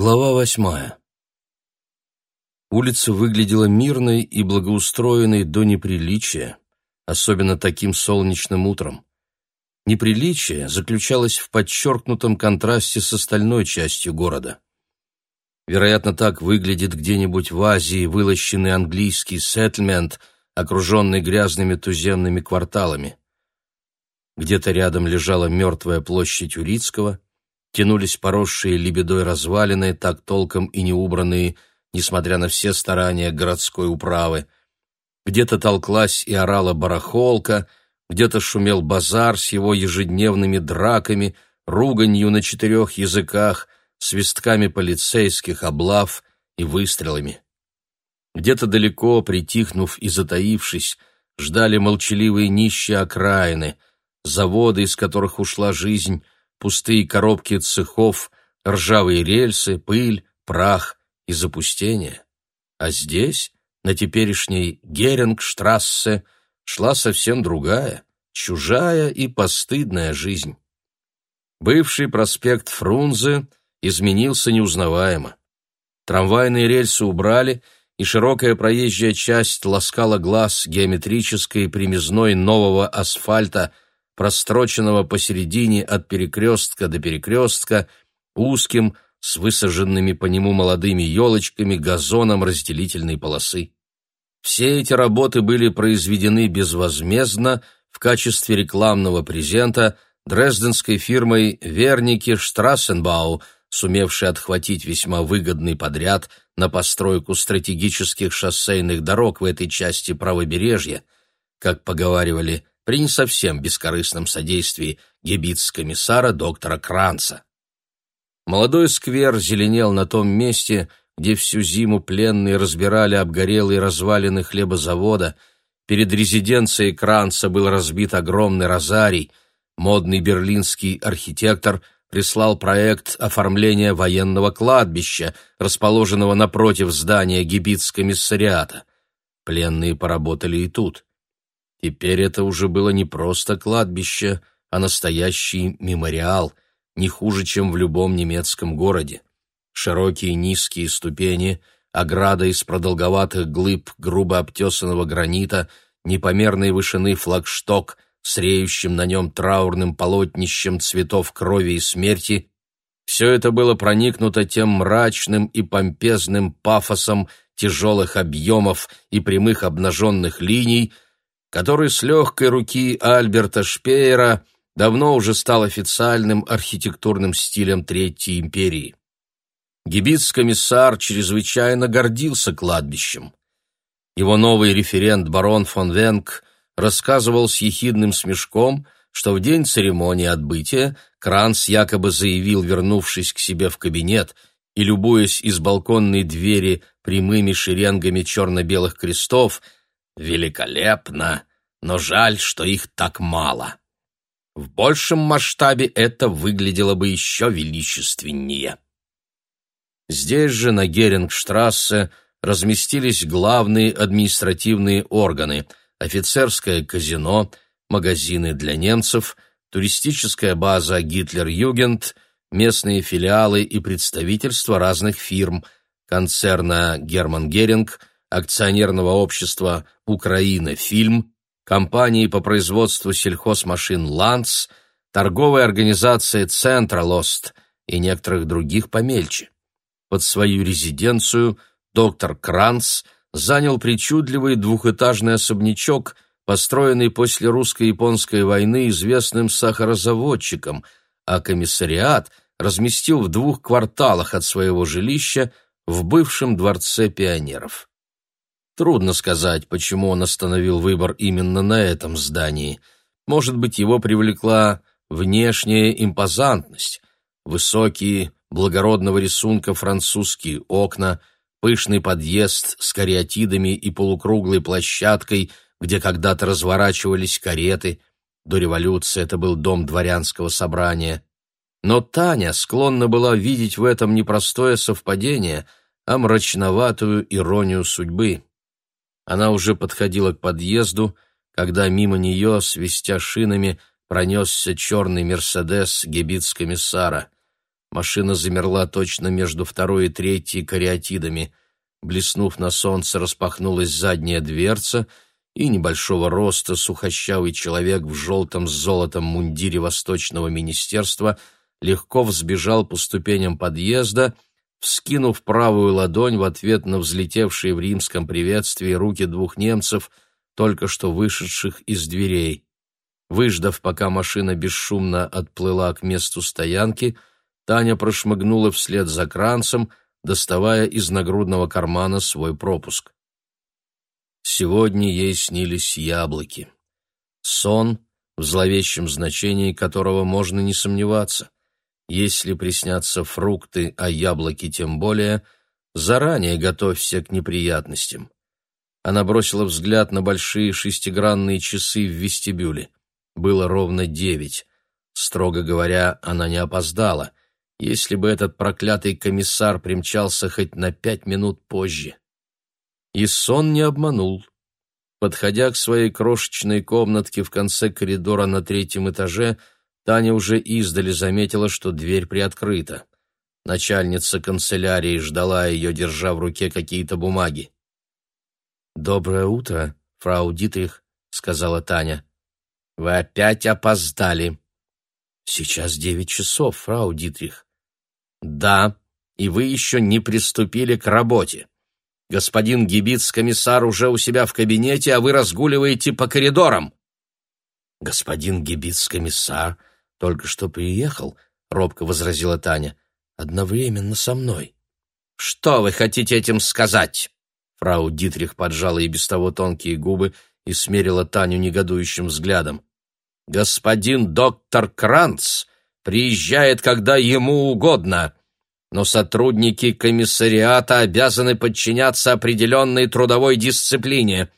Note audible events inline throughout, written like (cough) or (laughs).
Глава восьмая. Улица выглядела мирной и благоустроенной до неприличия, особенно таким солнечным утром. Неприличие заключалось в подчеркнутом контрасте с остальной частью города. Вероятно, так выглядит где-нибудь в Азии вылощенный английский сеттельмент, окруженный грязными туземными кварталами. Где-то рядом лежала мертвая площадь Урицкого — тянулись поросшие лебедой развалины, так толком и не убранные, несмотря на все старания городской управы. Где-то толклась и орала барахолка, где-то шумел базар с его ежедневными драками, руганью на четырех языках, свистками полицейских облав и выстрелами. Где-то далеко, притихнув и затаившись, ждали молчаливые нищие окраины, заводы, из которых ушла жизнь, пустые коробки цехов, ржавые рельсы, пыль, прах и запустение. А здесь, на теперешней Герингштрассе, шла совсем другая, чужая и постыдная жизнь. Бывший проспект Фрунзе изменился неузнаваемо. Трамвайные рельсы убрали, и широкая проезжая часть ласкала глаз геометрической примизной нового асфальта – простроченного посередине от перекрестка до перекрестка, узким, с высаженными по нему молодыми елочками, газоном разделительной полосы. Все эти работы были произведены безвозмездно в качестве рекламного презента дрезденской фирмой Верники Штрассенбау, сумевшей отхватить весьма выгодный подряд на постройку стратегических шоссейных дорог в этой части правобережья, как поговаривали при не совсем бескорыстном содействии гебиц-комиссара доктора Кранца. Молодой сквер зеленел на том месте, где всю зиму пленные разбирали обгорелые развалины хлебозавода, перед резиденцией Кранца был разбит огромный розарий, модный берлинский архитектор прислал проект оформления военного кладбища, расположенного напротив здания гибиц-комиссариата. Пленные поработали и тут. Теперь это уже было не просто кладбище, а настоящий мемориал, не хуже, чем в любом немецком городе. Широкие низкие ступени, ограда из продолговатых глыб грубо обтесанного гранита, непомерной вышины флагшток с реющим на нем траурным полотнищем цветов крови и смерти — все это было проникнуто тем мрачным и помпезным пафосом тяжелых объемов и прямых обнаженных линий — который с легкой руки Альберта Шпеера давно уже стал официальным архитектурным стилем Третьей империи. Гибиц-комиссар чрезвычайно гордился кладбищем. Его новый референт барон фон Венг рассказывал с ехидным смешком, что в день церемонии отбытия Кранц якобы заявил, вернувшись к себе в кабинет и любуясь из балконной двери прямыми шеренгами черно-белых крестов – Великолепно, но жаль, что их так мало. В большем масштабе это выглядело бы еще величественнее. Здесь же, на Герингштрассе, разместились главные административные органы – офицерское казино, магазины для немцев, туристическая база «Гитлер-Югент», местные филиалы и представительства разных фирм, концерна «Герман Геринг», акционерного общества «Украина Фильм», компании по производству сельхозмашин «Ланц», торговой организации «Централост» и некоторых других помельче. Под свою резиденцию доктор Кранц занял причудливый двухэтажный особнячок, построенный после русско-японской войны известным сахарозаводчиком, а комиссариат разместил в двух кварталах от своего жилища в бывшем дворце пионеров. Трудно сказать, почему он остановил выбор именно на этом здании. Может быть, его привлекла внешняя импозантность, высокие, благородного рисунка французские окна, пышный подъезд с кариатидами и полукруглой площадкой, где когда-то разворачивались кареты. До революции это был дом дворянского собрания. Но Таня склонна была видеть в этом непростое совпадение, а мрачноватую иронию судьбы. Она уже подходила к подъезду, когда мимо нее, свистя шинами, пронесся черный «Мерседес» гибиц-комиссара. Машина замерла точно между второй и третьей кариатидами. Блеснув на солнце, распахнулась задняя дверца, и небольшого роста сухощавый человек в желтом с золотом мундире Восточного министерства легко взбежал по ступеням подъезда, вскинув правую ладонь в ответ на взлетевшие в римском приветствии руки двух немцев, только что вышедших из дверей. Выждав, пока машина бесшумно отплыла к месту стоянки, Таня прошмыгнула вслед за кранцем, доставая из нагрудного кармана свой пропуск. Сегодня ей снились яблоки. Сон, в зловещем значении которого можно не сомневаться. Если приснятся фрукты, а яблоки тем более, заранее готовься к неприятностям. Она бросила взгляд на большие шестигранные часы в вестибюле. Было ровно девять. Строго говоря, она не опоздала если бы этот проклятый комиссар примчался хоть на пять минут позже. И сон не обманул. Подходя к своей крошечной комнатке в конце коридора на третьем этаже, Таня уже издали заметила, что дверь приоткрыта. Начальница канцелярии ждала ее, держа в руке какие-то бумаги. «Доброе утро, фрау Дитрих», — сказала Таня. «Вы опять опоздали». «Сейчас девять часов, фрау Дитрих. Да, и вы еще не приступили к работе. Господин Гибиц-комиссар уже у себя в кабинете, а вы разгуливаете по коридорам. Господин Гибиц-комиссар только что приехал, робко возразила Таня, одновременно со мной. Что вы хотите этим сказать? Фрау Дитрих поджала и без того тонкие губы и смерила Таню негодующим взглядом. Господин доктор Кранц приезжает, когда ему угодно, но сотрудники комиссариата обязаны подчиняться определенной трудовой дисциплине.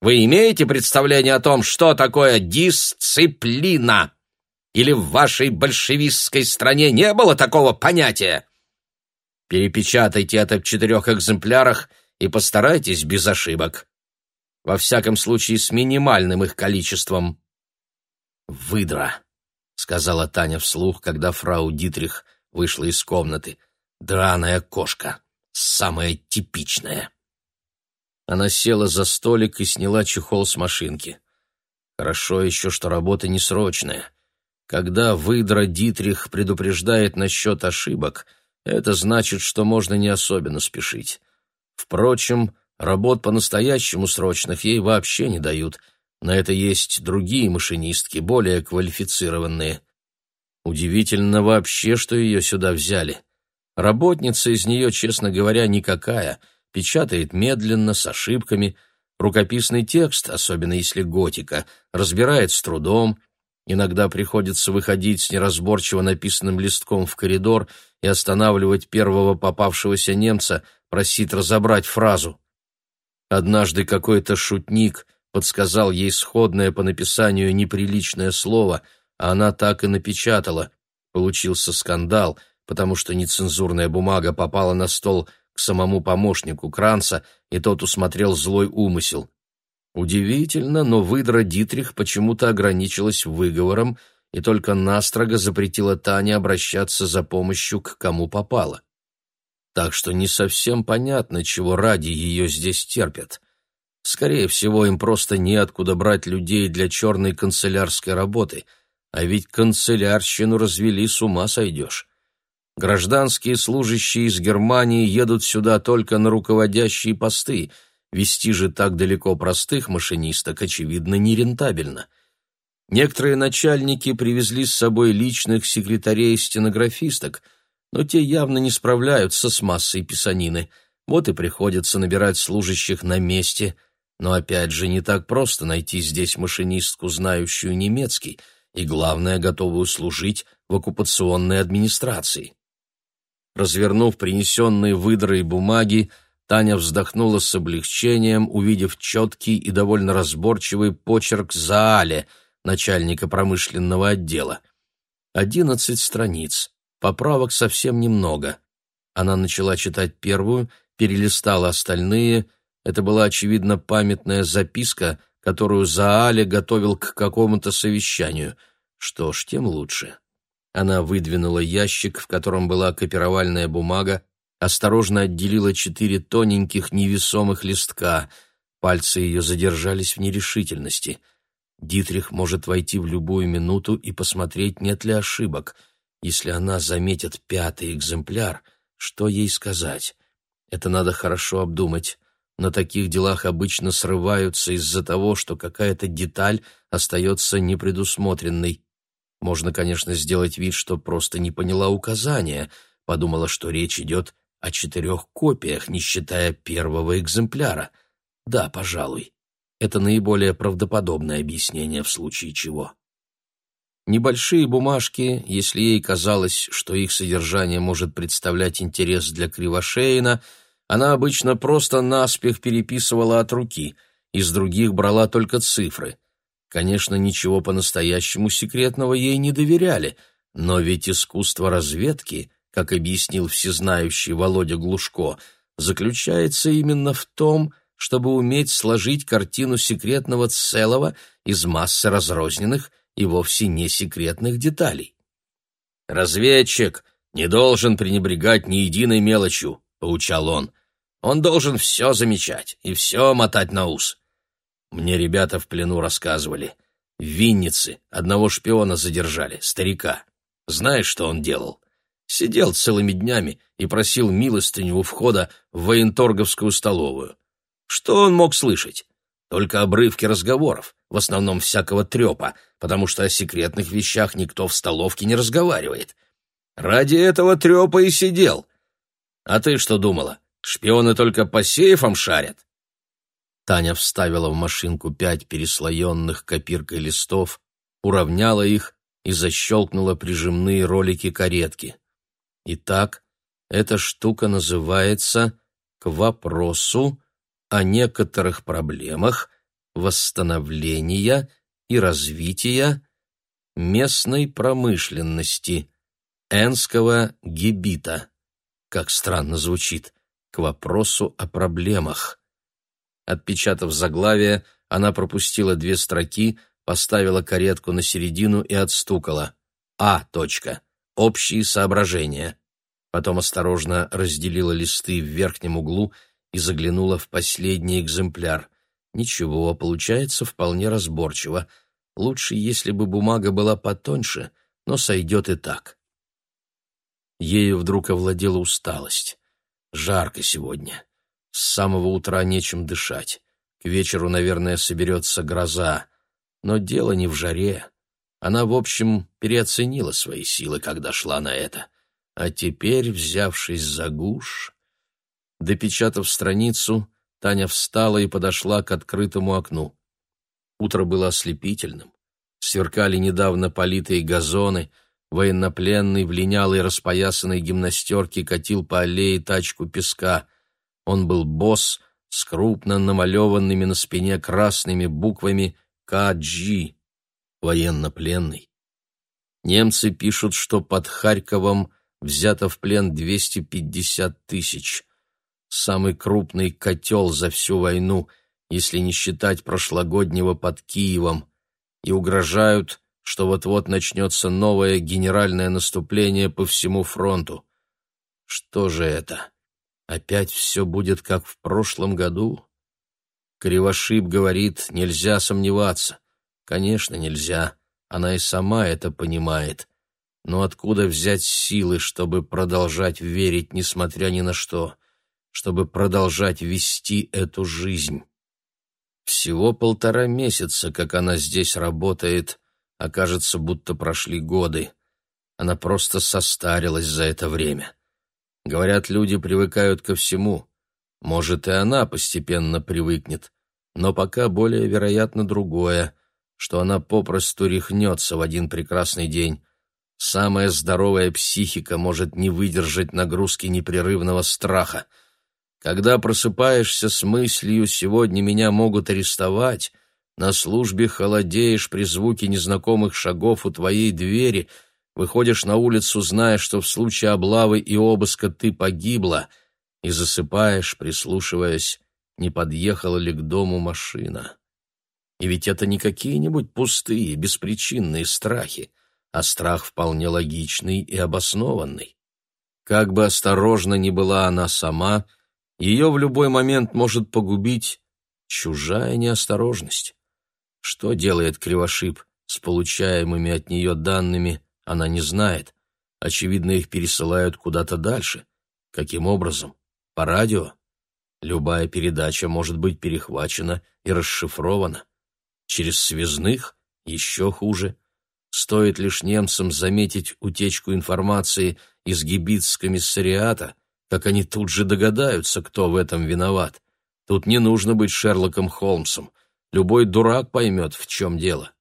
Вы имеете представление о том, что такое дисциплина? Или в вашей большевистской стране не было такого понятия? Перепечатайте это в четырех экземплярах и постарайтесь без ошибок. Во всяком случае, с минимальным их количеством. «Выдра», — сказала Таня вслух, когда фрау Дитрих вышла из комнаты. «Драная кошка. Самая типичная». Она села за столик и сняла чехол с машинки. Хорошо еще, что работа не срочная. Когда выдра Дитрих предупреждает насчет ошибок, это значит, что можно не особенно спешить. Впрочем, работ по-настоящему срочных ей вообще не дают — на это есть другие машинистки, более квалифицированные. Удивительно вообще, что ее сюда взяли. Работница из нее, честно говоря, никакая. Печатает медленно, с ошибками. Рукописный текст, особенно если готика, разбирает с трудом. Иногда приходится выходить с неразборчиво написанным листком в коридор и останавливать первого попавшегося немца, просить разобрать фразу. Однажды какой-то шутник подсказал ей сходное по написанию неприличное слово, а она так и напечатала. Получился скандал, потому что нецензурная бумага попала на стол к самому помощнику Кранца, и тот усмотрел злой умысел. Удивительно, но выдра Дитрих почему-то ограничилась выговором и только настрого запретила Тане обращаться за помощью к кому попало. Так что не совсем понятно, чего ради ее здесь терпят. Скорее всего, им просто неоткуда брать людей для черной канцелярской работы, а ведь канцелярщину развели, с ума сойдешь. Гражданские служащие из Германии едут сюда только на руководящие посты, вести же так далеко простых машинисток, очевидно, нерентабельно. Некоторые начальники привезли с собой личных секретарей и стенографисток, но те явно не справляются с массой писанины, вот и приходится набирать служащих на месте – но опять же не так просто найти здесь машинистку, знающую немецкий, и, главное, готовую служить в оккупационной администрации. Развернув принесенные выдрой бумаги, Таня вздохнула с облегчением, увидев четкий и довольно разборчивый почерк Заале, начальника промышленного отдела. Одиннадцать страниц, поправок совсем немного. Она начала читать первую, перелистала остальные — это была, очевидно, памятная записка, которую Заале готовил к какому-то совещанию. Что ж, тем лучше. Она выдвинула ящик, в котором была копировальная бумага, осторожно отделила четыре тоненьких невесомых листка. Пальцы ее задержались в нерешительности. Дитрих может войти в любую минуту и посмотреть, нет ли ошибок. Если она заметит пятый экземпляр, что ей сказать? Это надо хорошо обдумать. На таких делах обычно срываются из-за того, что какая-то деталь остается непредусмотренной. Можно, конечно, сделать вид, что просто не поняла указания, подумала, что речь идет о четырех копиях, не считая первого экземпляра. Да, пожалуй. Это наиболее правдоподобное объяснение в случае чего. Небольшие бумажки, если ей казалось, что их содержание может представлять интерес для Кривошеина, она обычно просто наспех переписывала от руки, из других брала только цифры. Конечно, ничего по-настоящему секретного ей не доверяли, но ведь искусство разведки — как объяснил всезнающий Володя Глушко, заключается именно в том, чтобы уметь сложить картину секретного целого из массы разрозненных и вовсе не секретных деталей. «Разведчик не должен пренебрегать ни единой мелочью», — поучал он. «Он должен все замечать и все мотать на ус». Мне ребята в плену рассказывали. В Виннице одного шпиона задержали, старика. Знаешь, что он делал? Сидел целыми днями и просил милостыню у входа в военторговскую столовую. Что он мог слышать? Только обрывки разговоров, в основном всякого трепа, потому что о секретных вещах никто в столовке не разговаривает. Ради этого трепа и сидел. А ты что думала, шпионы только по сейфам шарят? Таня вставила в машинку пять переслоенных копиркой листов, уравняла их и защелкнула прижимные ролики каретки. Итак, эта штука называется «К вопросу о некоторых проблемах восстановления и развития местной промышленности Энского гибита». Как странно звучит «К вопросу о проблемах». Отпечатав заглавие, она пропустила две строки, поставила каретку на середину и отстукала. А. Точка. Общие соображения. Потом осторожно разделила листы в верхнем углу и заглянула в последний экземпляр. Ничего, получается вполне разборчиво. Лучше, если бы бумага была потоньше, но сойдет и так. Ею вдруг овладела усталость. Жарко сегодня. С самого утра нечем дышать. К вечеру, наверное, соберется гроза. Но дело не в жаре. Она, в общем, переоценила свои силы, когда шла на это. А теперь, взявшись за гуш... Допечатав страницу, Таня встала и подошла к открытому окну. Утро было ослепительным. Сверкали недавно политые газоны, военнопленный в линялой распоясанной гимнастерке катил по аллее тачку песка. Он был босс с крупно намалеванными на спине красными буквами «КГ» военнопленный. Немцы пишут, что под Харьковом взято в плен 250 тысяч. Самый крупный котел за всю войну, если не считать прошлогоднего под Киевом. И угрожают, что вот-вот начнется новое генеральное наступление по всему фронту. Что же это? Опять все будет как в прошлом году? Кривошип говорит, нельзя сомневаться. Конечно, нельзя. Она и сама это понимает. Но откуда взять силы, чтобы продолжать верить, несмотря ни на что? Чтобы продолжать вести эту жизнь? Всего полтора месяца, как она здесь работает, а кажется, будто прошли годы. Она просто состарилась за это время. Говорят, люди привыкают ко всему. Может, и она постепенно привыкнет. Но пока более вероятно другое — что она попросту рехнется в один прекрасный день. Самая здоровая психика может не выдержать нагрузки непрерывного страха. Когда просыпаешься с мыслью «сегодня меня могут арестовать», на службе холодеешь при звуке незнакомых шагов у твоей двери, выходишь на улицу, зная, что в случае облавы и обыска ты погибла, и засыпаешь, прислушиваясь, не подъехала ли к дому машина. И ведь это не какие-нибудь пустые, беспричинные страхи, а страх вполне логичный и обоснованный. Как бы осторожна ни была она сама, ее в любой момент может погубить чужая неосторожность. Что делает Кривошип с получаемыми от нее данными, она не знает. Очевидно, их пересылают куда-то дальше. Каким образом? По радио? Любая передача может быть перехвачена и расшифрована. Через связных? Еще хуже. Стоит лишь немцам заметить утечку информации из гибитс-комиссариата, как они тут же догадаются, кто в этом виноват. Тут не нужно быть Шерлоком Холмсом. Любой дурак поймет, в чем дело.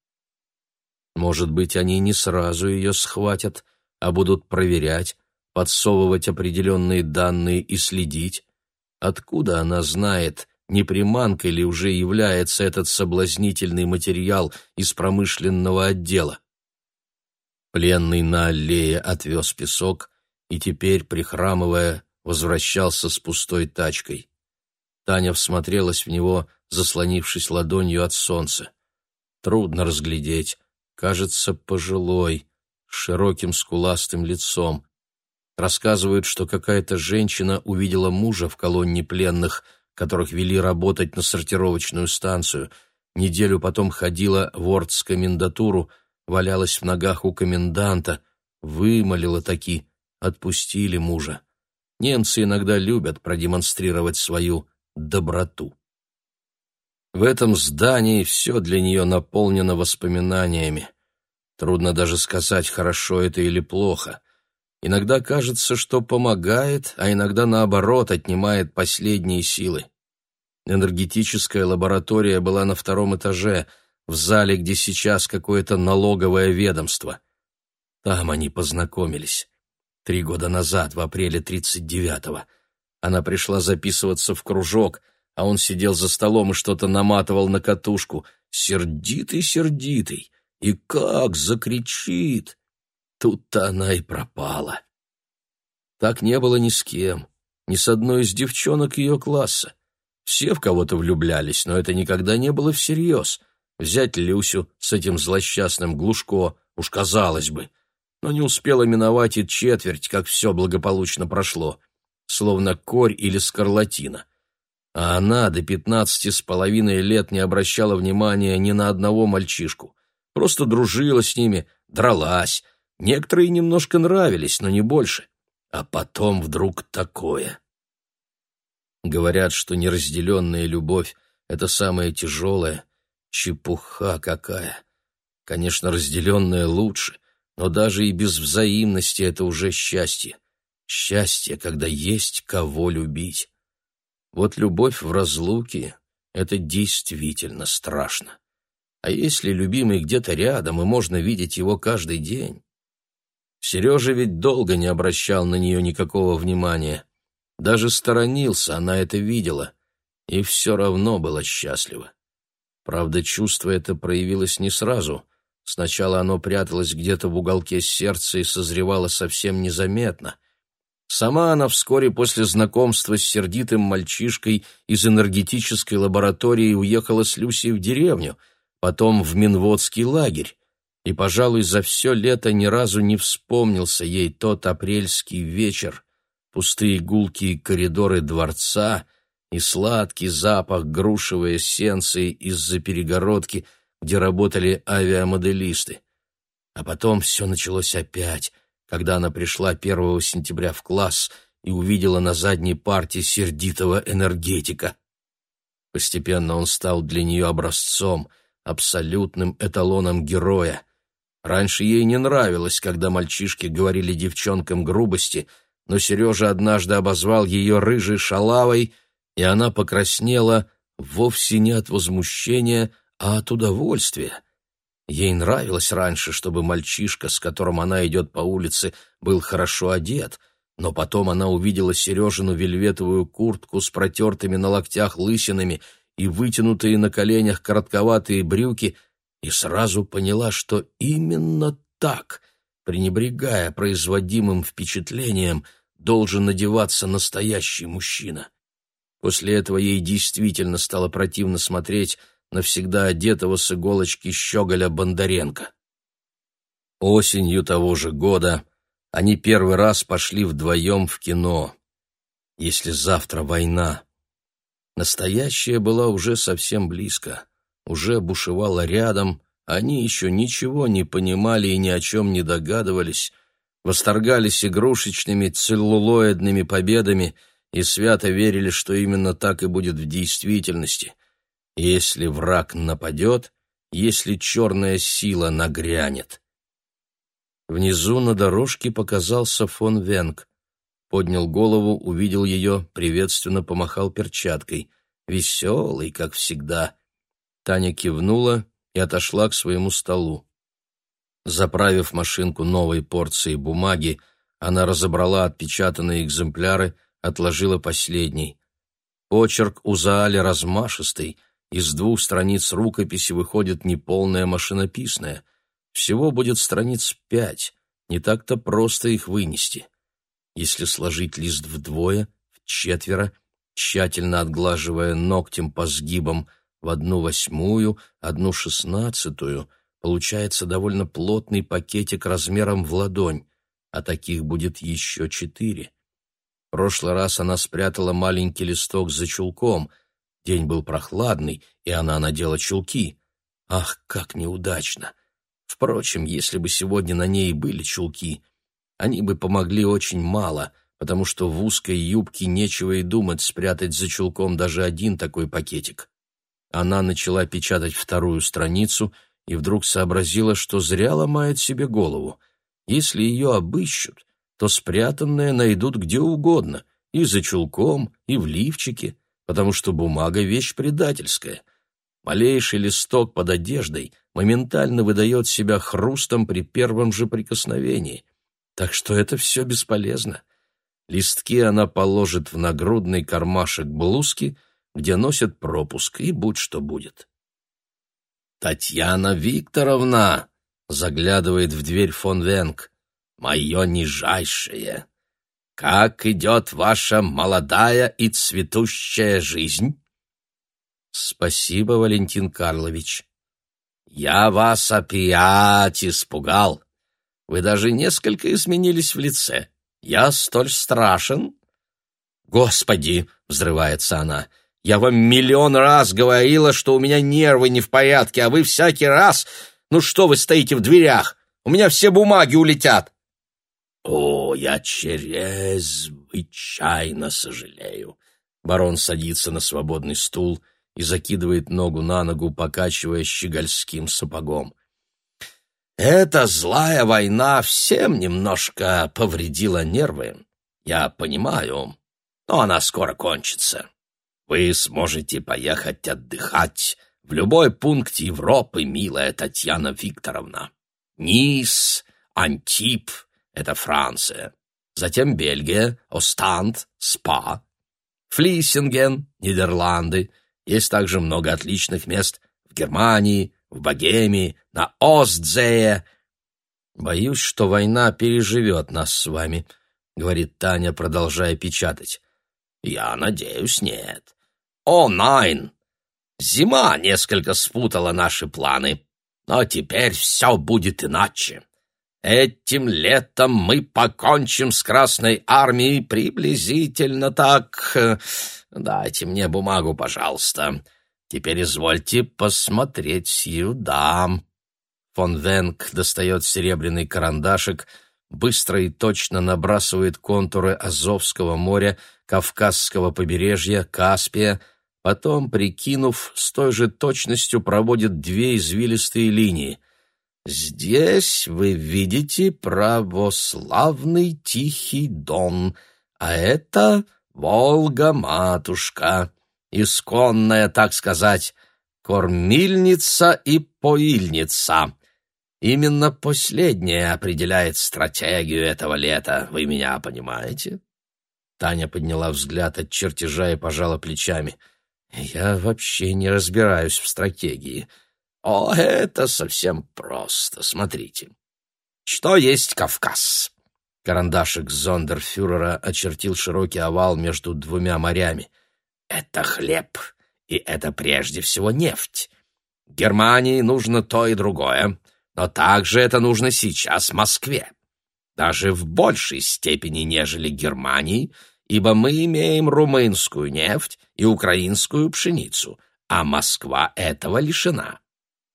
Может быть, они не сразу ее схватят, а будут проверять, подсовывать определенные данные и следить. Откуда она знает, не приманкой ли уже является этот соблазнительный материал из промышленного отдела? Пленный на аллее отвез песок и теперь, прихрамывая, возвращался с пустой тачкой. Таня всмотрелась в него, заслонившись ладонью от солнца. Трудно разглядеть. Кажется, пожилой, с широким скуластым лицом. Рассказывают, что какая-то женщина увидела мужа в колонне пленных, которых вели работать на сортировочную станцию. Неделю потом ходила в ордс-комендатуру, валялась в ногах у коменданта, вымолила таки, отпустили мужа. Немцы иногда любят продемонстрировать свою доброту. В этом здании все для нее наполнено воспоминаниями. Трудно даже сказать, хорошо это или плохо. Иногда кажется, что помогает, а иногда, наоборот, отнимает последние силы. Энергетическая лаборатория была на втором этаже, в зале, где сейчас какое-то налоговое ведомство. Там они познакомились. Три года назад, в апреле 39-го. Она пришла записываться в кружок, а он сидел за столом и что-то наматывал на катушку. Сердитый-сердитый. И как закричит! Тут-то она и пропала. Так не было ни с кем, ни с одной из девчонок ее класса. Все в кого-то влюблялись, но это никогда не было всерьез. Взять Люсю с этим злосчастным Глушко, уж казалось бы. Но не успела миновать и четверть, как все благополучно прошло словно корь или скарлатина. А она до пятнадцати с половиной лет не обращала внимания ни на одного мальчишку. Просто дружила с ними, дралась. Некоторые немножко нравились, но не больше. А потом вдруг такое. Говорят, что неразделенная любовь — это самое тяжелое. Чепуха какая. Конечно, разделенная лучше, но даже и без взаимности это уже счастье. Счастье, когда есть кого любить. Вот любовь в разлуке — это действительно страшно. А если любимый где-то рядом, и можно видеть его каждый день? Сережа ведь долго не обращал на нее никакого внимания. Даже сторонился, она это видела. И все равно была счастлива. Правда, чувство это проявилось не сразу. Сначала оно пряталось где-то в уголке сердца и созревало совсем незаметно. Сама она вскоре после знакомства с сердитым мальчишкой из энергетической лаборатории уехала с Люсей в деревню, потом в Минводский лагерь, и, пожалуй, за все лето ни разу не вспомнился ей тот апрельский вечер, пустые гулкие коридоры дворца и сладкий запах грушевой эссенции из-за перегородки, где работали авиамоделисты. А потом все началось опять, когда она пришла 1 сентября в класс и увидела на задней парте сердитого энергетика. Постепенно он стал для нее образцом, абсолютным эталоном героя. Раньше ей не нравилось, когда мальчишки говорили девчонкам грубости, но Сережа однажды обозвал ее рыжей шалавой, и она покраснела вовсе не от возмущения, а от удовольствия. Ей нравилось раньше, чтобы мальчишка, с которым она идет по улице, был хорошо одет, но потом она увидела Сережину вельветовую куртку с протертыми на локтях лысинами и вытянутые на коленях коротковатые брюки и сразу поняла, что именно так, пренебрегая производимым впечатлением, должен надеваться настоящий мужчина. После этого ей действительно стало противно смотреть навсегда одетого с иголочки щеголя Бондаренко. Осенью того же года они первый раз пошли вдвоем в кино. Если завтра война. Настоящая была уже совсем близко, уже бушевала рядом, они еще ничего не понимали и ни о чем не догадывались, восторгались игрушечными целлулоидными победами и свято верили, что именно так и будет в действительности. Если враг нападет, если черная сила нагрянет. Внизу на дорожке показался фон Венг. Поднял голову, увидел ее, приветственно помахал перчаткой. Веселый, как всегда. Таня кивнула и отошла к своему столу. Заправив машинку новой порцией бумаги, она разобрала отпечатанные экземпляры, отложила последний. Почерк у Зааля размашистый, из двух страниц рукописи выходит неполная машинописная. Всего будет страниц пять, не так-то просто их вынести. Если сложить лист вдвое, в четверо, тщательно отглаживая ногтем по сгибам в одну восьмую, одну шестнадцатую, получается довольно плотный пакетик размером в ладонь, а таких будет еще четыре. В прошлый раз она спрятала маленький листок за чулком — День был прохладный, и она надела чулки. Ах, как неудачно! Впрочем, если бы сегодня на ней были чулки, они бы помогли очень мало, потому что в узкой юбке нечего и думать спрятать за чулком даже один такой пакетик. Она начала печатать вторую страницу и вдруг сообразила, что зря ломает себе голову. Если ее обыщут, то спрятанное найдут где угодно, и за чулком, и в лифчике потому что бумага — вещь предательская. Малейший листок под одеждой моментально выдает себя хрустом при первом же прикосновении. Так что это все бесполезно. Листки она положит в нагрудный кармашек блузки, где носит пропуск, и будь что будет. «Татьяна Викторовна!» — заглядывает в дверь фон Венг. «Мое нижайшее!» Как идет ваша молодая и цветущая жизнь? Спасибо, Валентин Карлович. Я вас опять испугал. Вы даже несколько изменились в лице. Я столь страшен? Господи, взрывается она. Я вам миллион раз говорила, что у меня нервы не в порядке, а вы всякий раз... Ну что вы стоите в дверях? У меня все бумаги улетят. «О, я чрезвычайно сожалею!» Барон садится на свободный стул и закидывает ногу на ногу, покачивая щегольским сапогом. «Эта злая война всем немножко повредила нервы. Я понимаю, но она скоро кончится. Вы сможете поехать отдыхать в любой пункт Европы, милая Татьяна Викторовна. Низ, Антип — это Франция. Затем Бельгия, Останд, Спа. Флиссинген, Нидерланды. Есть также много отличных мест в Германии, в Богемии, на Остзее. «Боюсь, что война переживет нас с вами», — говорит Таня, продолжая печатать. «Я надеюсь, нет». «О, найн! Зима несколько спутала наши планы, но теперь все будет иначе. Этим летом мы покончим с Красной Армией приблизительно так. Дайте мне бумагу, пожалуйста. Теперь извольте посмотреть сюда. Фон Венг достает серебряный карандашик, быстро и точно набрасывает контуры Азовского моря, Кавказского побережья, Каспия, потом, прикинув, с той же точностью проводит две извилистые линии — Здесь вы видите православный Тихий Дон, а это Волга-матушка, исконная, так сказать, кормильница и поильница. Именно последняя определяет стратегию этого лета, вы меня понимаете? Таня подняла взгляд от чертежа и пожала плечами. «Я вообще не разбираюсь в стратегии», о, это совсем просто. Смотрите. Что есть Кавказ? Карандашик зондерфюрера очертил широкий овал между двумя морями. Это хлеб, и это прежде всего нефть. Германии нужно то и другое. но также это нужно сейчас Москве. Даже в большей степени, нежели Германии, ибо мы имеем румынскую нефть и украинскую пшеницу, а Москва этого лишена.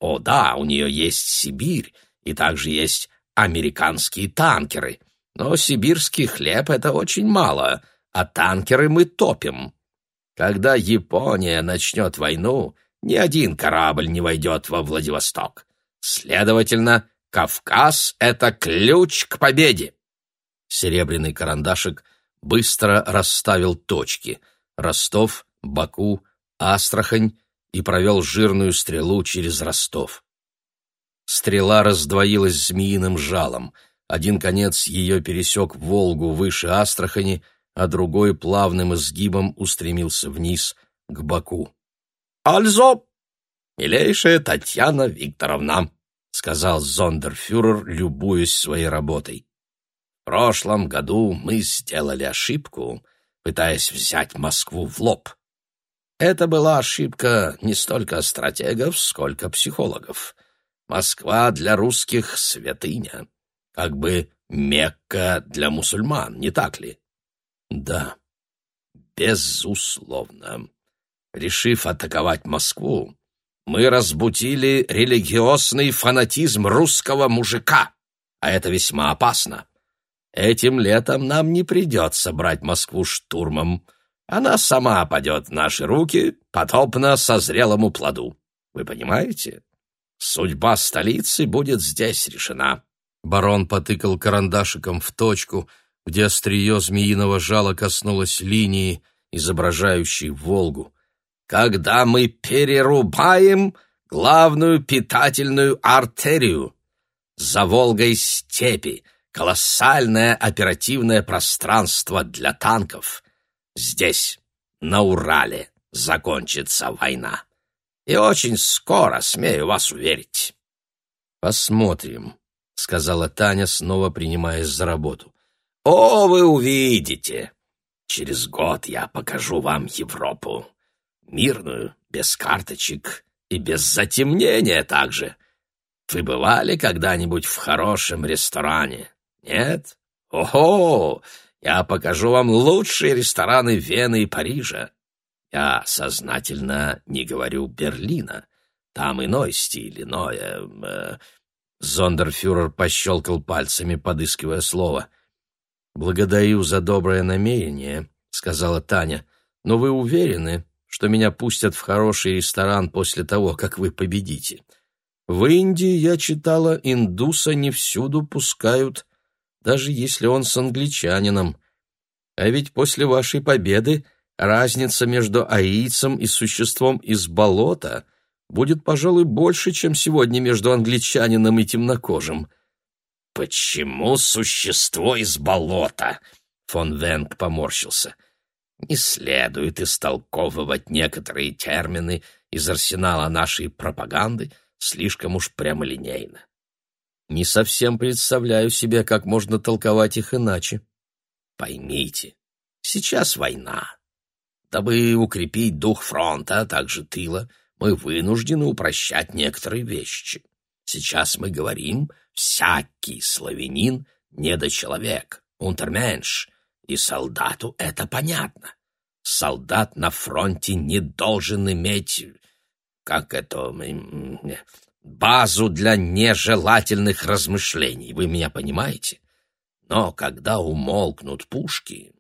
О да, у нее есть Сибирь, и также есть американские танкеры, но сибирский хлеб — это очень мало, а танкеры мы топим. Когда Япония начнет войну, ни один корабль не войдет во Владивосток. Следовательно, Кавказ — это ключ к победе. Серебряный карандашик быстро расставил точки — Ростов, Баку, Астрахань и провел жирную стрелу через Ростов. Стрела раздвоилась змеиным жалом. Один конец ее пересек Волгу выше Астрахани, а другой плавным изгибом устремился вниз, к Баку. «Альзо, милейшая Татьяна Викторовна», — сказал зондерфюрер, любуясь своей работой. «В прошлом году мы сделали ошибку, пытаясь взять Москву в лоб. Это была ошибка не столько стратегов, сколько психологов. Москва для русских — святыня, как бы Мекка для мусульман, не так ли? Да, безусловно. Решив атаковать Москву, мы разбудили религиозный фанатизм русского мужика, а это весьма опасно. Этим летом нам не придется брать Москву штурмом, она сама падет в наши руки, потопно созрелому плоду. Вы понимаете? Судьба столицы будет здесь решена. Барон потыкал карандашиком в точку, где острие змеиного жала коснулось линии, изображающей Волгу. Когда мы перерубаем главную питательную артерию, за Волгой степи, колоссальное оперативное пространство для танков, Здесь, на Урале, закончится война. И очень скоро, смею вас уверить. Посмотрим, — сказала Таня, снова принимаясь за работу. О, вы увидите! Через год я покажу вам Европу. Мирную, без карточек и без затемнения также. Вы бывали когда-нибудь в хорошем ресторане? Нет? Ого! Я покажу вам лучшие рестораны Вены и Парижа. Я сознательно не говорю Берлина. Там иной стиль, иное... Э... Зондерфюрер пощелкал пальцами, подыскивая слово. «Благодарю за доброе намерение», — сказала Таня. «Но вы уверены, что меня пустят в хороший ресторан после того, как вы победите? В Индии, я читала, индуса не всюду пускают даже если он с англичанином. А ведь после вашей победы разница между аийцем и существом из болота будет, пожалуй, больше, чем сегодня между англичанином и темнокожим. «Почему существо из болота?» — фон Венг поморщился. «Не следует истолковывать некоторые термины из арсенала нашей пропаганды слишком уж прямолинейно. Не совсем представляю себе, как можно толковать их иначе. Поймите, сейчас война. Дабы укрепить дух фронта, а также тыла, мы вынуждены упрощать некоторые вещи. Сейчас мы говорим «всякий славянин — недочеловек, унтерменш», и солдату это понятно. Солдат на фронте не должен иметь, как это, базу для нежелательных размышлений, вы меня понимаете? Но когда умолкнут пушки,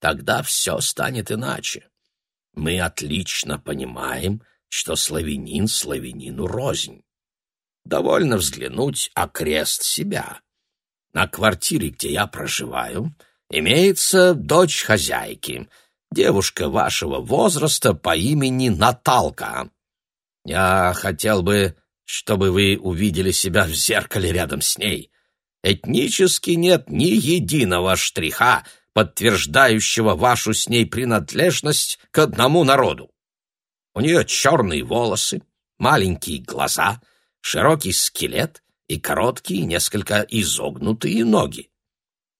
тогда все станет иначе. Мы отлично понимаем, что славянин славянину рознь. Довольно взглянуть окрест себя. На квартире, где я проживаю, имеется дочь хозяйки, девушка вашего возраста по имени Наталка. Я хотел бы чтобы вы увидели себя в зеркале рядом с ней. Этнически нет ни единого штриха, подтверждающего вашу с ней принадлежность к одному народу. У нее черные волосы, маленькие глаза, широкий скелет и короткие, несколько изогнутые ноги.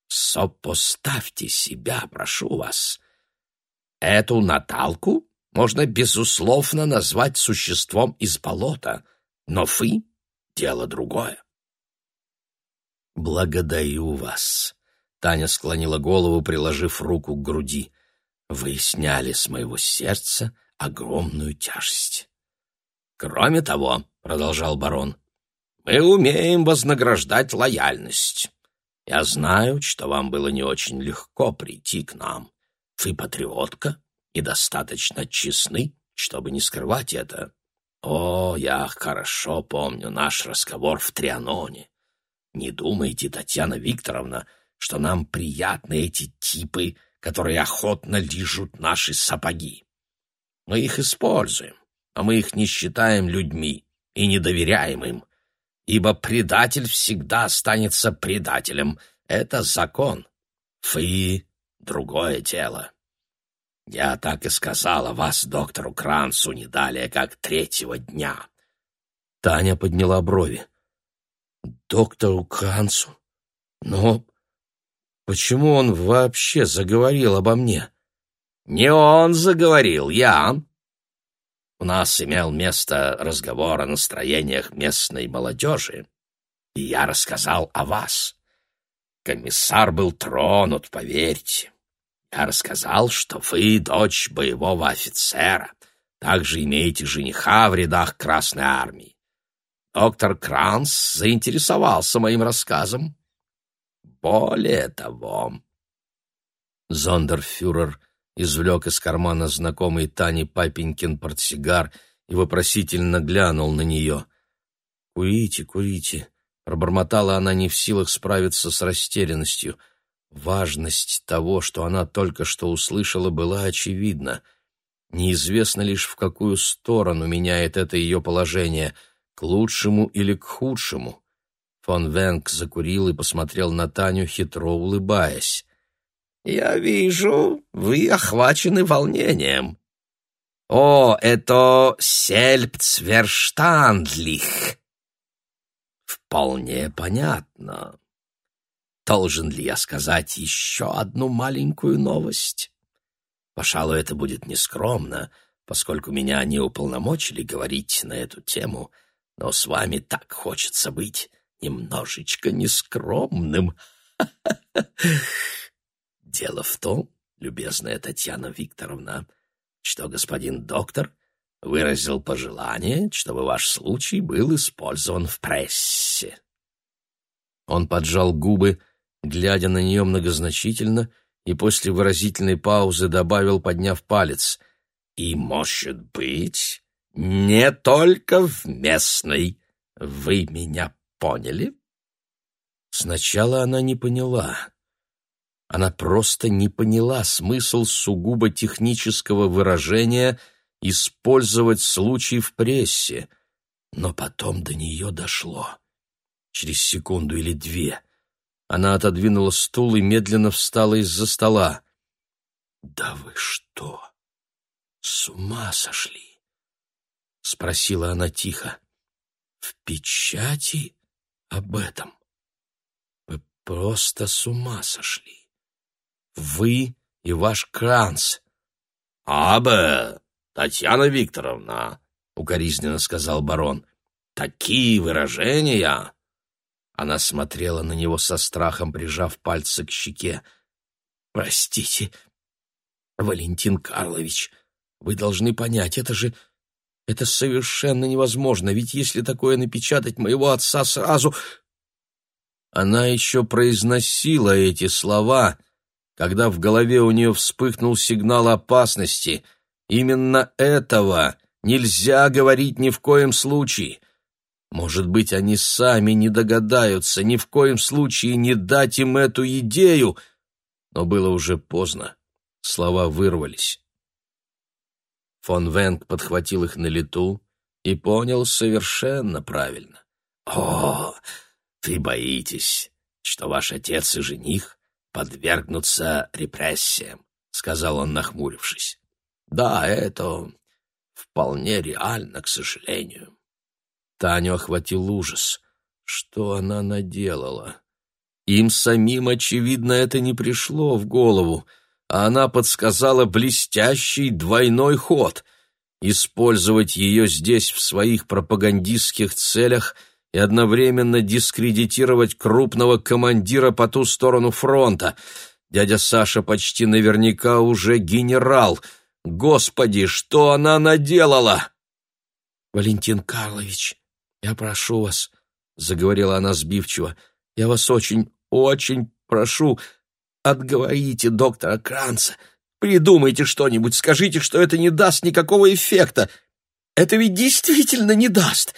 Сопоставьте себя, прошу вас. Эту Наталку можно, безусловно, назвать существом из болота — но фы — дело другое. «Благодарю вас», — Таня склонила голову, приложив руку к груди. «Вы сняли с моего сердца огромную тяжесть». «Кроме того», — продолжал барон, — «мы умеем вознаграждать лояльность. Я знаю, что вам было не очень легко прийти к нам. Вы патриотка и достаточно честны, чтобы не скрывать это. О, я хорошо помню наш разговор в Трианоне. Не думайте, Татьяна Викторовна, что нам приятны эти типы, которые охотно лижут наши сапоги. Мы их используем, а мы их не считаем людьми и не доверяем им, ибо предатель всегда останется предателем. Это закон. Вы — другое дело. Я так и сказала вас доктору Кранцу не далее, как третьего дня. Таня подняла брови. Доктору Кранцу? Но почему он вообще заговорил обо мне? Не он заговорил, я. У нас имел место разговор о настроениях местной молодежи, и я рассказал о вас. Комиссар был тронут, поверьте. Я рассказал, что вы дочь боевого офицера, также имеете жениха в рядах Красной Армии. Доктор Кранс заинтересовался моим рассказом. Более того... Зондерфюрер извлек из кармана знакомый Тане папенькин портсигар и вопросительно глянул на нее. «Курите, курите», — пробормотала она не в силах справиться с растерянностью. Важность того, что она только что услышала, была очевидна. Неизвестно лишь, в какую сторону меняет это ее положение, к лучшему или к худшему. Фон Венк закурил и посмотрел на Таню, хитро улыбаясь. «Я вижу, вы охвачены волнением. О, это сельпцверштандлих!» «Вполне понятно. Должен ли я сказать еще одну маленькую новость? Пожалуй, это будет нескромно, поскольку меня не уполномочили говорить на эту тему, но с вами так хочется быть немножечко нескромным. (laughs) Дело в том, любезная Татьяна Викторовна, что господин доктор выразил пожелание, чтобы ваш случай был использован в прессе. Он поджал губы, глядя на нее многозначительно, и после выразительной паузы добавил, подняв палец, «И, может быть, не только в местной. Вы меня поняли?» Сначала она не поняла. Она просто не поняла смысл сугубо технического выражения «использовать случай в прессе», но потом до нее дошло. Через секунду или две она отодвинула стул и медленно встала из-за стола. «Да вы что, с ума сошли?» — спросила она тихо. «В печати об этом? Вы просто с ума сошли!» Вы и ваш Кранц. — Абе, Татьяна Викторовна, — укоризненно сказал барон, — такие выражения... Она смотрела на него со страхом, прижав пальцы к щеке. «Простите, Валентин Карлович, вы должны понять, это же... Это совершенно невозможно, ведь если такое напечатать моего отца сразу...» Она еще произносила эти слова, — когда в голове у нее вспыхнул сигнал опасности. Именно этого нельзя говорить ни в коем случае. Может быть, они сами не догадаются ни в коем случае не дать им эту идею. Но было уже поздно. Слова вырвались. Фон Венг подхватил их на лету и понял совершенно правильно. «О, ты боитесь, что ваш отец и жених подвергнуться репрессиям», — сказал он, нахмурившись. «Да, это вполне реально, к сожалению». Таню охватил ужас. Что она наделала? Им самим, очевидно, это не пришло в голову, а она подсказала блестящий двойной ход — использовать ее здесь в своих пропагандистских целях и одновременно дискредитировать крупного командира по ту сторону фронта. Дядя Саша почти наверняка уже генерал. Господи, что она наделала? Валентин Карлович, я прошу вас, заговорила она сбивчиво. Я вас очень, очень прошу, отговорите доктора Кранца. Придумайте что-нибудь, скажите, что это не даст никакого эффекта. Это ведь действительно не даст.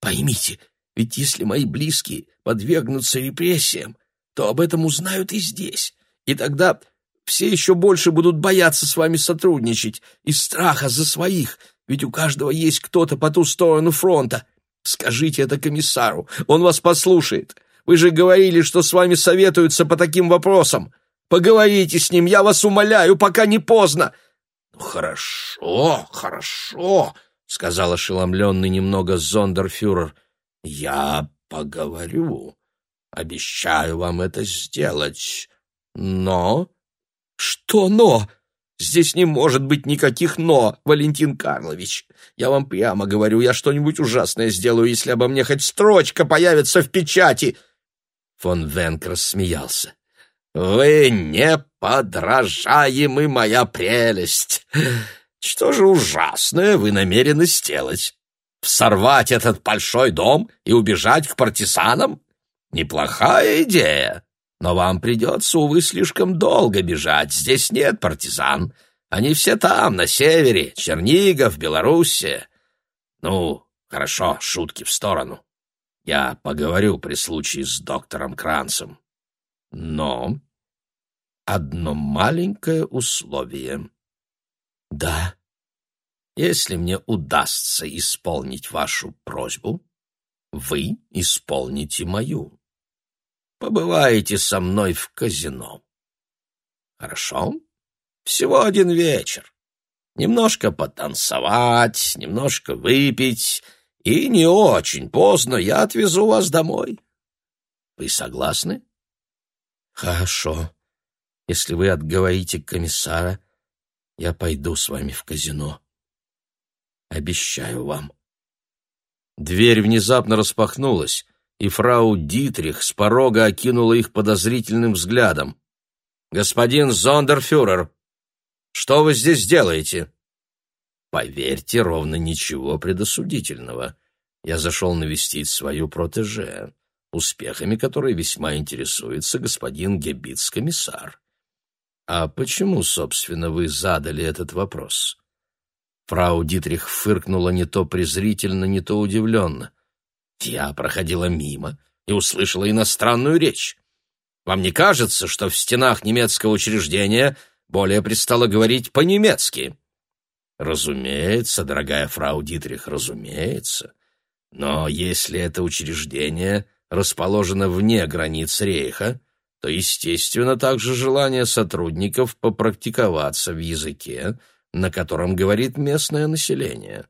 Поймите, ведь если мои близкие подвергнутся репрессиям, то об этом узнают и здесь. И тогда все еще больше будут бояться с вами сотрудничать из страха за своих, ведь у каждого есть кто-то по ту сторону фронта. Скажите это комиссару, он вас послушает. Вы же говорили, что с вами советуются по таким вопросам. Поговорите с ним, я вас умоляю, пока не поздно. «Ну, хорошо, хорошо, сказал ошеломленный немного зондерфюрер. Я поговорю. Обещаю вам это сделать. Но... Что но? Здесь не может быть никаких «но», Валентин Карлович. Я вам прямо говорю, я что-нибудь ужасное сделаю, если обо мне хоть строчка появится в печати. Фон Венк рассмеялся. «Вы неподражаемы, моя прелесть! Что же ужасное вы намерены сделать? Сорвать этот большой дом и убежать к партизанам? Неплохая идея, но вам придется, увы, слишком долго бежать. Здесь нет партизан. Они все там, на севере, Чернигов, Белоруссия. Ну, хорошо, шутки в сторону. Я поговорю при случае с доктором Кранцем. Но одно маленькое условие. Да. Если мне удастся исполнить вашу просьбу, вы исполните мою. Побываете со мной в казино. Хорошо? Всего один вечер. Немножко потанцевать, немножко выпить, и не очень поздно я отвезу вас домой. Вы согласны? Хорошо. Если вы отговорите комиссара, я пойду с вами в казино. Обещаю вам. Дверь внезапно распахнулась, и фрау Дитрих с порога окинула их подозрительным взглядом. «Господин Зондерфюрер, что вы здесь делаете?» «Поверьте, ровно ничего предосудительного. Я зашел навестить свою протеже, успехами которой весьма интересуется господин Гебиц-комиссар. А почему, собственно, вы задали этот вопрос?» Фрау Дитрих фыркнула не то презрительно, не то удивленно. «Я проходила мимо и услышала иностранную речь. Вам не кажется, что в стенах немецкого учреждения более пристало говорить по-немецки?» «Разумеется, дорогая фрау Дитрих, разумеется. Но если это учреждение расположено вне границ рейха, то, естественно, также желание сотрудников попрактиковаться в языке, на котором говорит местное население.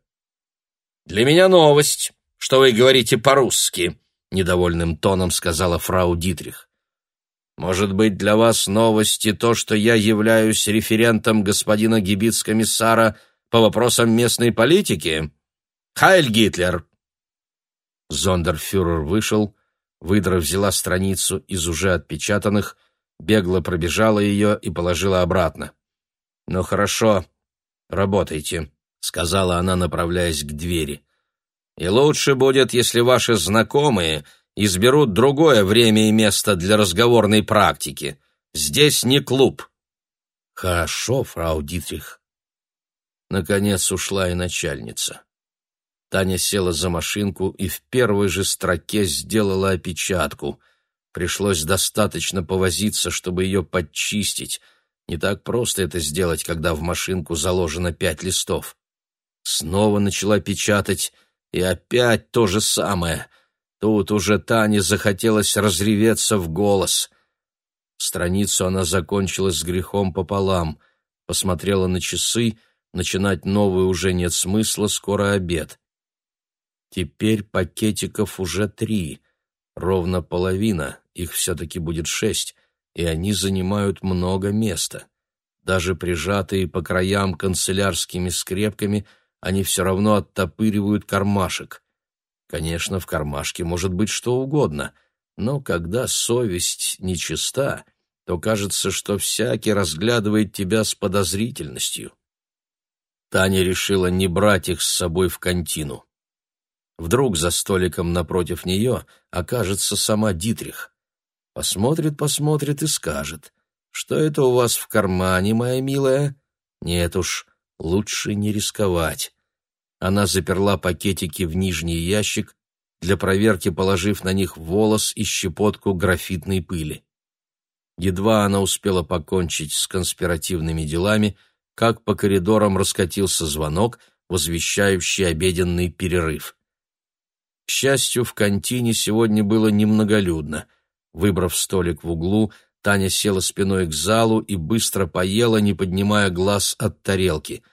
«Для меня новость, что вы говорите по-русски», — недовольным тоном сказала фрау Дитрих. «Может быть, для вас новости то, что я являюсь референтом господина гибиц-комиссара по вопросам местной политики? Хайль Гитлер!» Зондерфюрер вышел, выдра взяла страницу из уже отпечатанных, бегло пробежала ее и положила обратно. «Ну хорошо, работайте», — сказала она, направляясь к двери. «И лучше будет, если ваши знакомые изберут другое время и место для разговорной практики. Здесь не клуб». «Хорошо, фрау Дитрих». Наконец ушла и начальница. Таня села за машинку и в первой же строке сделала опечатку. Пришлось достаточно повозиться, чтобы ее подчистить — не так просто это сделать, когда в машинку заложено пять листов. Снова начала печатать, и опять то же самое. Тут уже Тане захотелось разреветься в голос. Страницу она закончила с грехом пополам, посмотрела на часы, начинать новую уже нет смысла, скоро обед. Теперь пакетиков уже три, ровно половина, их все-таки будет шесть и они занимают много места. Даже прижатые по краям канцелярскими скрепками, они все равно оттопыривают кармашек. Конечно, в кармашке может быть что угодно, но когда совесть нечиста, то кажется, что всякий разглядывает тебя с подозрительностью. Таня решила не брать их с собой в контину. Вдруг за столиком напротив нее окажется сама Дитрих. Посмотрит, посмотрит и скажет, что это у вас в кармане, моя милая? Нет уж, лучше не рисковать. Она заперла пакетики в нижний ящик, для проверки положив на них волос и щепотку графитной пыли. Едва она успела покончить с конспиративными делами, как по коридорам раскатился звонок, возвещающий обеденный перерыв. К счастью, в контине сегодня было немноголюдно. Выбрав столик в углу, Таня села спиной к залу и быстро поела, не поднимая глаз от тарелки.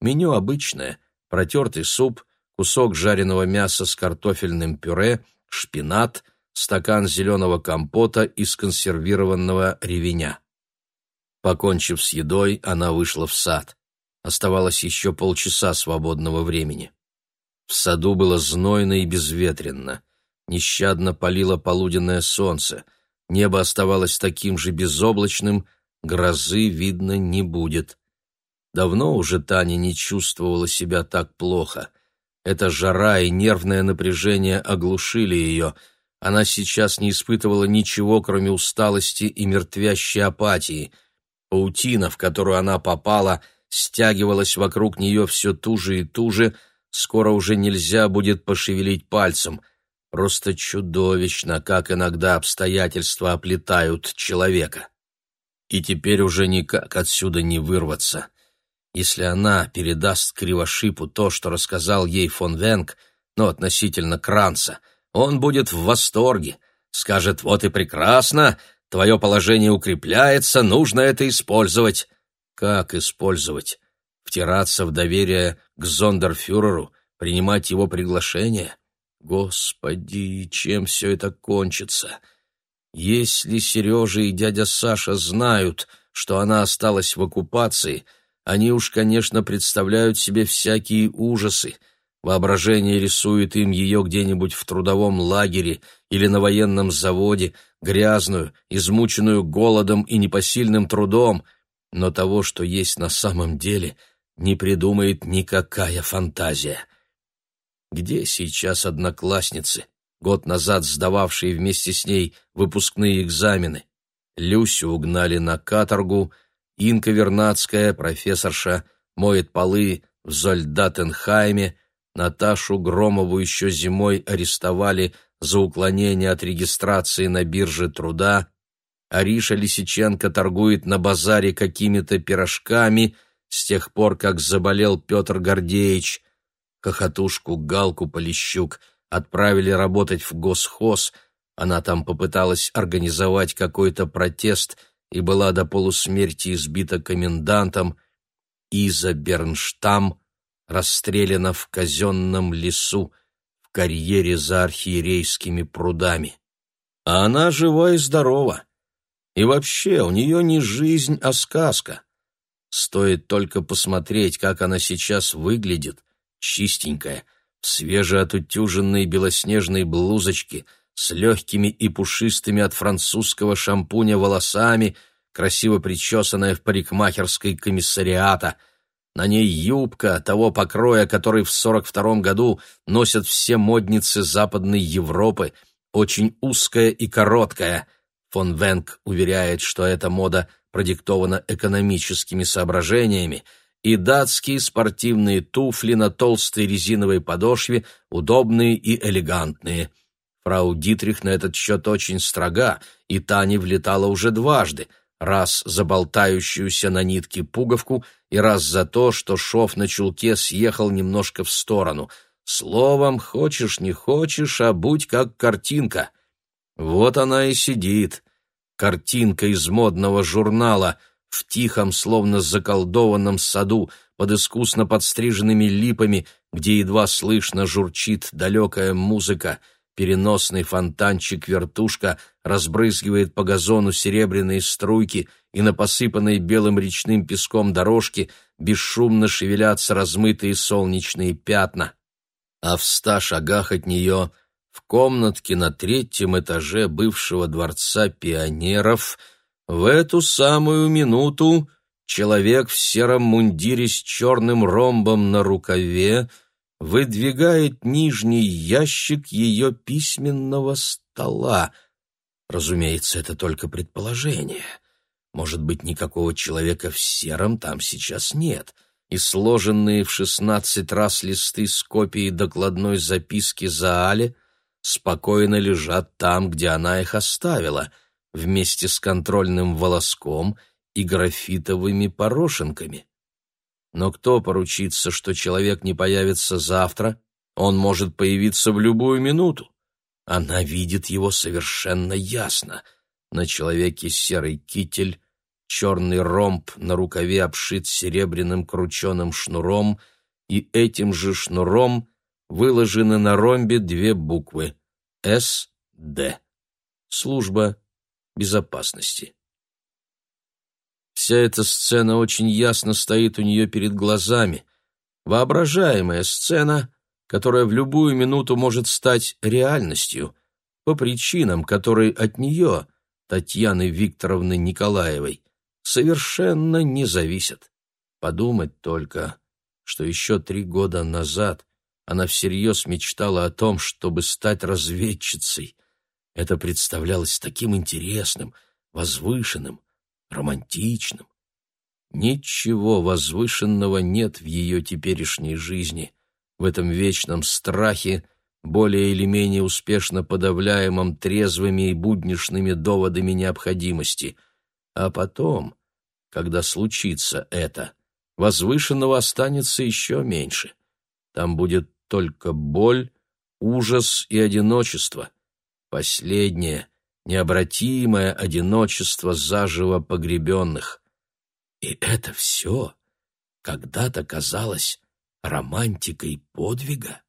Меню обычное — протертый суп, кусок жареного мяса с картофельным пюре, шпинат, стакан зеленого компота из консервированного ревеня. Покончив с едой, она вышла в сад. Оставалось еще полчаса свободного времени. В саду было знойно и безветренно. Нещадно палило полуденное солнце. Небо оставалось таким же безоблачным, грозы, видно, не будет. Давно уже Таня не чувствовала себя так плохо. Эта жара и нервное напряжение оглушили ее. Она сейчас не испытывала ничего, кроме усталости и мертвящей апатии. Паутина, в которую она попала, стягивалась вокруг нее все туже и туже, скоро уже нельзя будет пошевелить пальцем. Просто чудовищно, как иногда обстоятельства оплетают человека. И теперь уже никак отсюда не вырваться. Если она передаст Кривошипу то, что рассказал ей фон Венг, но относительно Кранца, он будет в восторге, скажет «Вот и прекрасно, твое положение укрепляется, нужно это использовать». Как использовать? Втираться в доверие к зондерфюреру, принимать его приглашение? Господи, чем все это кончится? Если Сережа и дядя Саша знают, что она осталась в оккупации — они уж, конечно, представляют себе всякие ужасы. Воображение рисует им ее где-нибудь в трудовом лагере или на военном заводе, грязную, измученную голодом и непосильным трудом, но того, что есть на самом деле, не придумает никакая фантазия. Где сейчас одноклассницы, год назад сдававшие вместе с ней выпускные экзамены? Люсю угнали на каторгу — Инка Вернадская, профессорша, моет полы в Зольдатенхайме, Наташу Громову еще зимой арестовали за уклонение от регистрации на бирже труда, Ариша Лисиченко торгует на базаре какими-то пирожками с тех пор, как заболел Петр Гордеевич. Хохотушку Галку Полищук отправили работать в госхоз, она там попыталась организовать какой-то протест – и была до полусмерти избита комендантом, Иза Бернштам расстреляна в казенном лесу в карьере за архиерейскими прудами. А она жива и здорова. И вообще, у нее не жизнь, а сказка. Стоит только посмотреть, как она сейчас выглядит, чистенькая, в свежеотутюженной белоснежной блузочке — с легкими и пушистыми от французского шампуня волосами, красиво причесанная в парикмахерской комиссариата. На ней юбка того покроя, который в сорок втором году носят все модницы Западной Европы, очень узкая и короткая. Фон Венг уверяет, что эта мода продиктована экономическими соображениями, и датские спортивные туфли на толстой резиновой подошве, удобные и элегантные – Фрау Дитрих на этот счет очень строга, и Таня влетала уже дважды, раз за болтающуюся на нитке пуговку и раз за то, что шов на чулке съехал немножко в сторону. Словом, хочешь не хочешь, а будь как картинка. Вот она и сидит. Картинка из модного журнала в тихом, словно заколдованном саду, под искусно подстриженными липами, где едва слышно журчит далекая музыка — Переносный фонтанчик-вертушка разбрызгивает по газону серебряные струйки, и на посыпанной белым речным песком дорожке бесшумно шевелятся размытые солнечные пятна. а в ста шагах от нее, в комнатке на третьем этаже бывшего дворца пионеров, в эту самую минуту человек в сером мундире с черным ромбом на рукаве выдвигает нижний ящик ее письменного стола. Разумеется, это только предположение. Может быть, никакого человека в сером там сейчас нет — и сложенные в шестнадцать раз листы с копией докладной записки за Але спокойно лежат там, где она их оставила, вместе с контрольным волоском и графитовыми порошинками. Но кто поручится, что человек не появится завтра? Он может появиться в любую минуту. Она видит его совершенно ясно. На человеке серый китель, черный ромб на рукаве обшит серебряным крученым шнуром, и этим же шнуром выложены на ромбе две буквы «СД» — служба безопасности. Вся эта сцена очень ясно стоит у нее перед глазами. Воображаемая сцена, которая в любую минуту может стать реальностью, по причинам, которые от нее, Татьяны Викторовны Николаевой, совершенно не зависят. Подумать только, что еще три года назад она всерьез мечтала о том, чтобы стать разведчицей. Это представлялось таким интересным, возвышенным, романтичным. Ничего возвышенного нет в ее теперешней жизни, в этом вечном страхе, более или менее успешно подавляемом трезвыми и буднишными доводами необходимости. А потом, когда случится это, возвышенного останется еще меньше. Там будет только боль, ужас и одиночество. Последнее, необратимое одиночество заживо погребенных. И это все когда-то казалось романтикой подвига.